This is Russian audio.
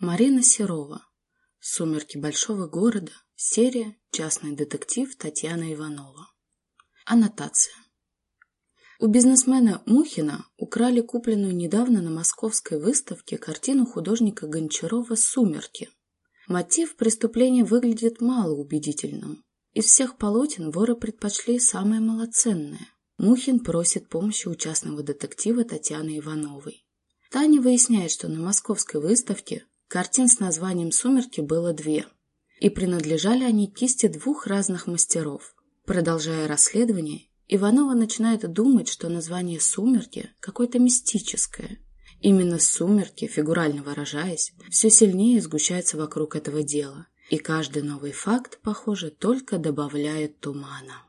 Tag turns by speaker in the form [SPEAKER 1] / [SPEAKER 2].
[SPEAKER 1] Марина Серова. «Сумерки большого города». Серия «Частный детектив» Татьяна Иванова. Аннотация. У бизнесмена Мухина украли купленную недавно на московской выставке картину художника Гончарова «Сумерки». Мотив преступления выглядит малоубедительным. Из всех полотен воры предпочли самое малоценное. Мухин просит помощи у частного детектива Татьяны Ивановой. Таня выясняет, что на московской выставке Картин с названием «Сумерки» было две, и принадлежали они кисти двух разных мастеров. Продолжая расследование, Иванова начинает думать, что название «Сумерки» какое-то мистическое. Именно сумерки, фигурально выражаясь, все сильнее сгущаются вокруг этого дела, и каждый новый факт, похоже, только добавляет тумана.